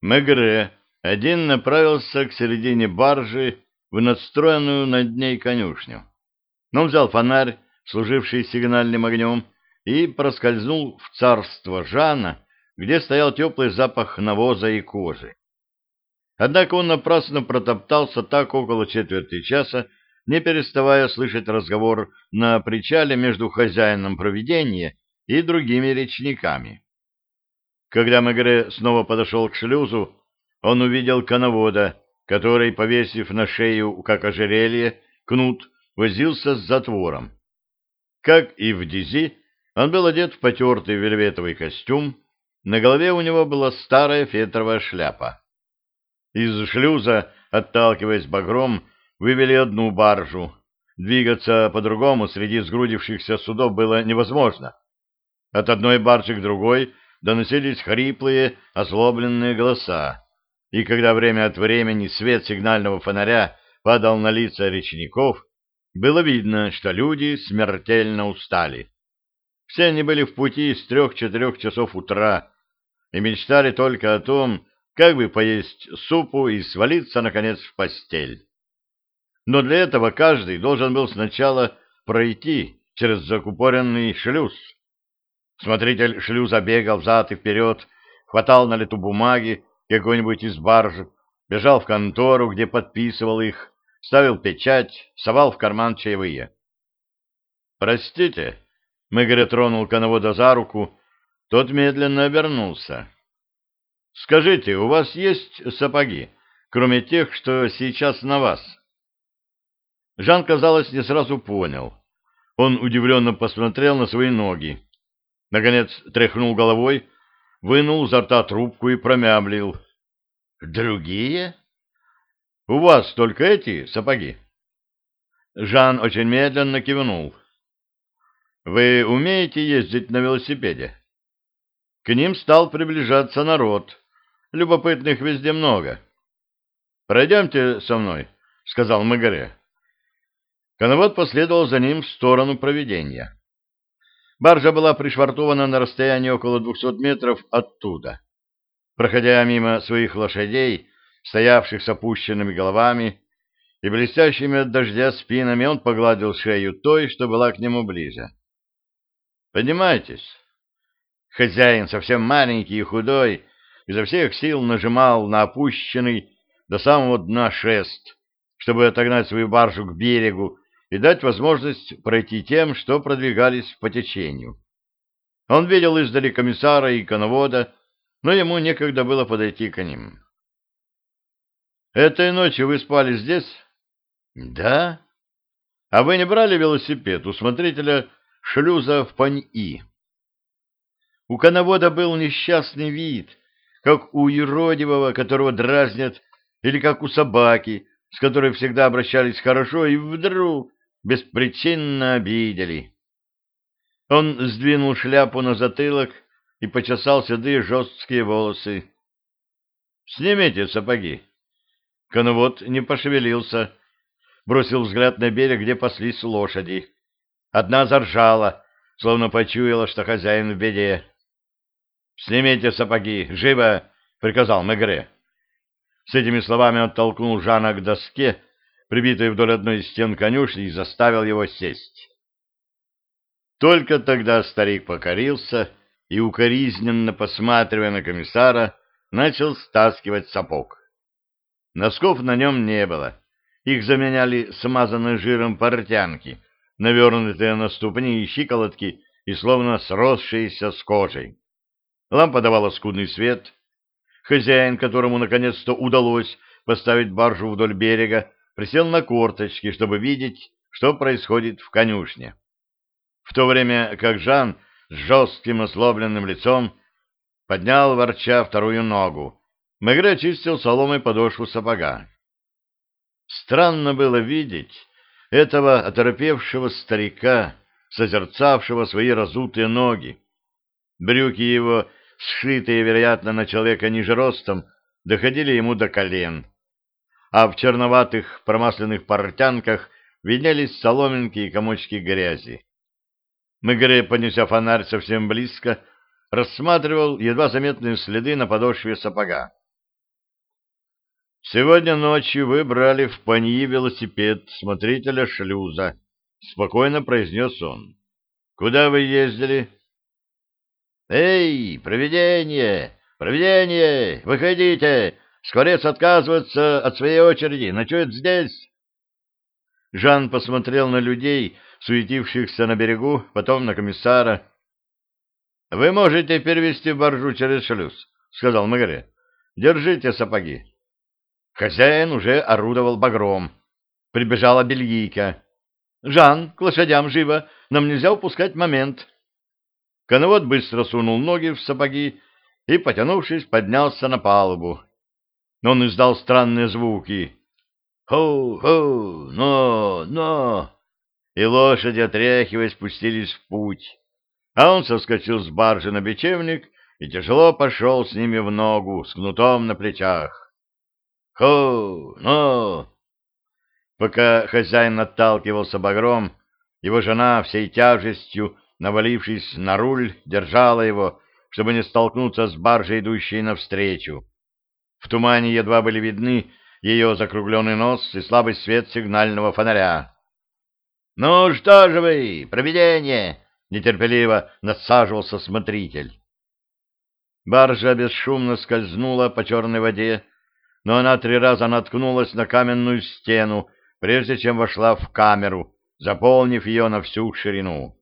Мегре один направился к середине баржи в надстроенную над ней конюшню. Он взял фонарь, служивший сигнальным огнем, и проскользнул в царство Жана, где стоял теплый запах навоза и кожи. Однако он напрасно протоптался так около четверти часа, не переставая слышать разговор на причале между хозяином провидения и другими речниками. Когда Мегре снова подошел к шлюзу, он увидел коновода, который, повесив на шею, как ожерелье, кнут, возился с затвором. Как и в Дизи, он был одет в потертый вельветовый костюм, на голове у него была старая фетровая шляпа. Из шлюза, отталкиваясь багром, вывели одну баржу. Двигаться по-другому среди сгрудившихся судов было невозможно. От одной баржи к другой доносились хриплые, озлобленные голоса, и когда время от времени свет сигнального фонаря падал на лица речников, было видно, что люди смертельно устали. Все они были в пути с трех-четырех часов утра и мечтали только о том, как бы поесть супу и свалиться, наконец, в постель. Но для этого каждый должен был сначала пройти через закупоренный шлюз. Смотритель шлюза бегал взад и вперед, хватал на лету бумаги какой-нибудь из барж, бежал в контору, где подписывал их, ставил печать, совал в карман чаевые. «Простите», — Мегре тронул коновода за руку, тот медленно обернулся. Скажите, у вас есть сапоги, кроме тех, что сейчас на вас? Жан, казалось, не сразу понял. Он удивленно посмотрел на свои ноги. Наконец тряхнул головой, вынул изо рта трубку и промямлил. «Другие? У вас только эти сапоги?» Жан очень медленно кивнул. «Вы умеете ездить на велосипеде?» К ним стал приближаться народ. Любопытных везде много. «Пройдемте со мной», — сказал Магаре. Коновод последовал за ним в сторону проведения. Баржа была пришвартована на расстоянии около двухсот метров оттуда. Проходя мимо своих лошадей, стоявших с опущенными головами и блестящими от дождя спинами, он погладил шею той, что была к нему ближе. «Поднимайтесь». Хозяин, совсем маленький и худой, изо всех сил нажимал на опущенный до самого дна шест, чтобы отогнать свою баржу к берегу и дать возможность пройти тем, что продвигались по течению. Он видел издали комиссара и коновода, но ему некогда было подойти к ним. «Этой ночью вы спали здесь?» «Да». «А вы не брали велосипед у смотрителя шлюза в Пань-И?» У коновода был несчастный вид, как у юродивого, которого дразнят, или как у собаки, с которой всегда обращались хорошо, и вдруг беспричинно обидели. Он сдвинул шляпу на затылок и почесал седые жесткие волосы. — Снимите сапоги. Коновод не пошевелился, бросил взгляд на берег, где паслись лошади. Одна заржала, словно почуяла, что хозяин в беде. «Снимите сапоги! Живо!» — приказал Мегре. С этими словами он толкнул Жана к доске, прибитой вдоль одной из стен конюшни, и заставил его сесть. Только тогда старик покорился и, укоризненно посматривая на комиссара, начал стаскивать сапог. Носков на нем не было. Их заменяли смазанные жиром портянки, навернутые на ступни и щиколотки и словно сросшиеся с кожей. Лампа давала скудный свет. Хозяин, которому наконец-то удалось поставить баржу вдоль берега, присел на корточки, чтобы видеть, что происходит в конюшне. В то время как Жан с жестким ослобленным лицом поднял ворча вторую ногу, Мегре очистил соломой подошву сапога. Странно было видеть этого оторопевшего старика, созерцавшего свои разутые ноги. Брюки его сшитые, вероятно, на человека ниже ростом, доходили ему до колен, а в черноватых промасленных портянках виднелись соломинки и комочки грязи. Мегре, понеся фонарь совсем близко, рассматривал едва заметные следы на подошве сапога. Сегодня ночью вы брали в Паньи велосипед смотрителя шлюза, — спокойно произнес он. — Куда вы ездили? — Эй, провидение! Провидение! Выходите! Скворец отказывается от своей очереди, ночует здесь. Жан посмотрел на людей, суетившихся на берегу, потом на комиссара. — Вы можете перевести баржу через шлюз, — сказал Магаре. — Держите сапоги. Хозяин уже орудовал багром. Прибежала бельгийка. — Жан, к лошадям живо, нам нельзя упускать момент. Коновод быстро сунул ноги в сапоги и, потянувшись, поднялся на палубу. Он издал странные звуки. «Хоу-хоу! Но! Но!» И лошади, отряхиваясь, спустились в путь. А он соскочил с баржи на бечевник и тяжело пошел с ними в ногу, с кнутом на плечах. «Хоу! Но!» Пока хозяин отталкивался багром, его жена всей тяжестью, навалившись на руль, держала его, чтобы не столкнуться с баржей, идущей навстречу. В тумане едва были видны ее закругленный нос и слабый свет сигнального фонаря. — Ну что же вы, провидение! — нетерпеливо насаживался смотритель. Баржа бесшумно скользнула по черной воде, но она три раза наткнулась на каменную стену, прежде чем вошла в камеру, заполнив ее на всю ширину.